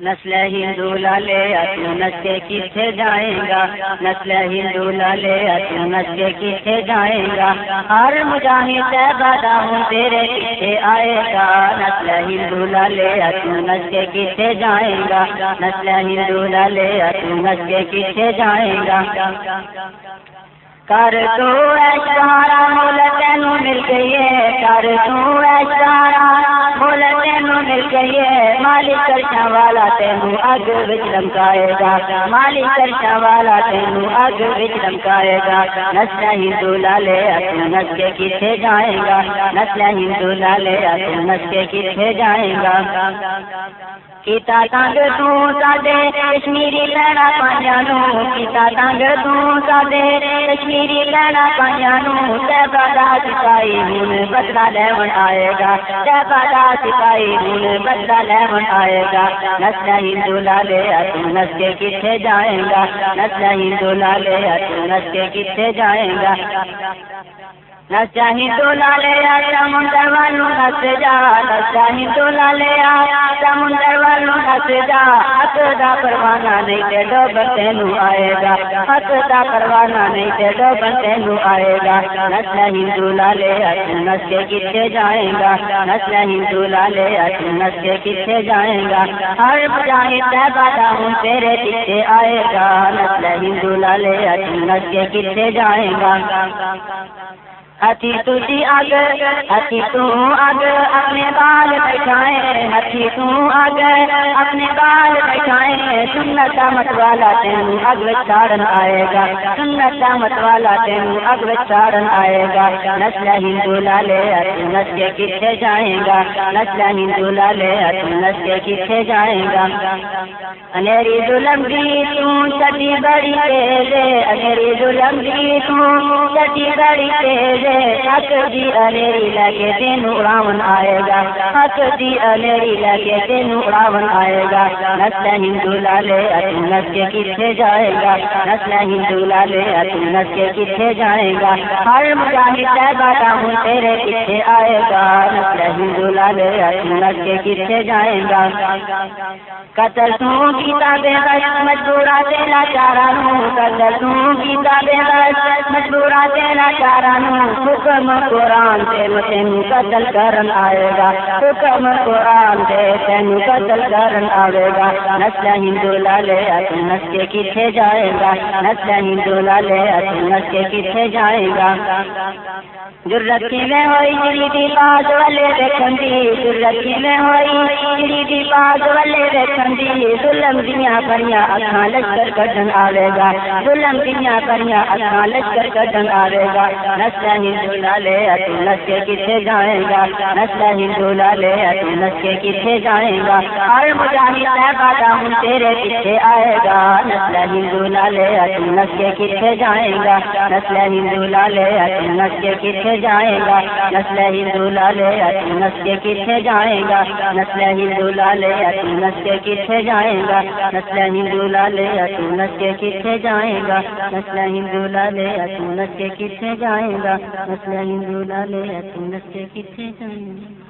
نسل ہندو لالے اچھا اپنے نسے کتنے جائیں گا؟ نسل ہندو لالے اچھا اپنے نسے کتنے جائیں گا؟ ہر مجاہد بادا ہوں تیرے پیچھے آئے گا۔ نسل ہندو لالے اچھا اپنے نسے کتنے جائیں گا؟ نسل ہندو لالے اپنے نسے کتنے جائیں گا؟ کر تو ایسا مول تین مل گئی ہے کر تو ایسا مول تین مل گئی ہے مالک کرشا والا تینو اگ وچ لمکائے گا۔ مالک کرشا والا تینو اگ وچ لمکائے گا۔ نسل ہندو لالے اپنے کے کتنے جائے گا۔ نسل ہندو لالے اپنے کے کتنے جائے گا۔ کیتا تنگ تے کشمیری لینا پایا نو کیتا تنگ تے کشمیری لینا پایا نو تیبادا سپاہی ہوں بدلا لے آئے گا تیبادا سپاہی ہوں بدلا لے آئے گا نسل ہندو لالے اتو نسکے کتنے جائیں گا نسل ہندو لالے اتو نسکے کتنے جائیں گا نسا ہندو لالے سمندر والوں نس جا نسا ہندو لالے سمندر والوں نس جا۔ ہاتھ دا پروانہ نہیں تے دو بندے نو آئے گا۔ ہاتھ دا پروانہ نہیں تے دو بندے نو آئے گا۔ نسل ہندو لالے نس کے کتنے جائیں گا۔ نسل ہندو لالے نس کے کتنے جائیں گا۔ ہر مجاہد بادا ہوں تیرے پیچھے آئے گا۔ نسل ہندو لالے نس کے کتنے جائیں گا۔ ہتھی تجھی اگ ہتھی تو اگ اپنے بال بٹھائے ہتھی تو اگ اپنے بال بٹھائے سنت مت والا تین اگ چاڑن آئے گا، سنت مت والا تین اگ چاڑن آئے گا، نسل ہندو لالے نس کے کتنے جائیں گا، نسل ہندو لالے نس کے کتنے جائیں گا۔ انیری ظلم دی تو چٹی بڑی تیرے انیری ظلم دی تو چٹی بڑی تیرے حق دی لگے اڑاون آئے گا۔ حق دی لگے اڑاون آئے گا۔ نسل ہندو لالے نس کے کتنے جائے گا۔ نسل ہندو لالے نس کے کتنے جائے گا۔ ہر مجاہد ہوں تیرے پیچھے آئے گا۔ نسل ہندو لالے نس کے کتنے جائے گا۔ قتل مجبورا چارا نو۔ قتل مجبورا تیرا چارا حکم قرآن تے تین قتل کرن آئے گا۔ حکم قرآن تے تین قتل کرن آئے گا۔ نسل ہندو لالے اتو نس کے کتنے جائے گا۔ نسل ہندو لالے اتو نس کے کتنے جائے گا۔ جرت میں ہوئی جڑی دی باز والے دیکھن دی؟ جرت میں ہوئی جڑی دی باز والے دیکھن دی؟ ظلم دیاں پریاں اکھاں لشکر کڈن آوے گا۔ ظلم دیاں پریاں اکھاں لشکر کڈن آوے گا، نسل ہندو لالے اتو نس کے کتنے جائے گا، نسل ہندو لالے اتو نس کے کتنے جائے گا۔ ہر مجاہد صاحبہ ہوں تیرے پیچھے آئے گا، نسل ہندو لالے اتو نس کے کتنے جائے گا، نسل ہندو لالے اتو نس کے کتنے جائے گا، نسل ہندو لالے نس کے کتنے جائے گا، نسل ہندو لالے نس کے کتنے جائے گا، نسل ہندو لالے نس کے کتنے جائے گا، نسل ہندو لالے نس کے کتنے جائے گا؟ مسئلہ ہندو لالے نس کے کتنے جائے گا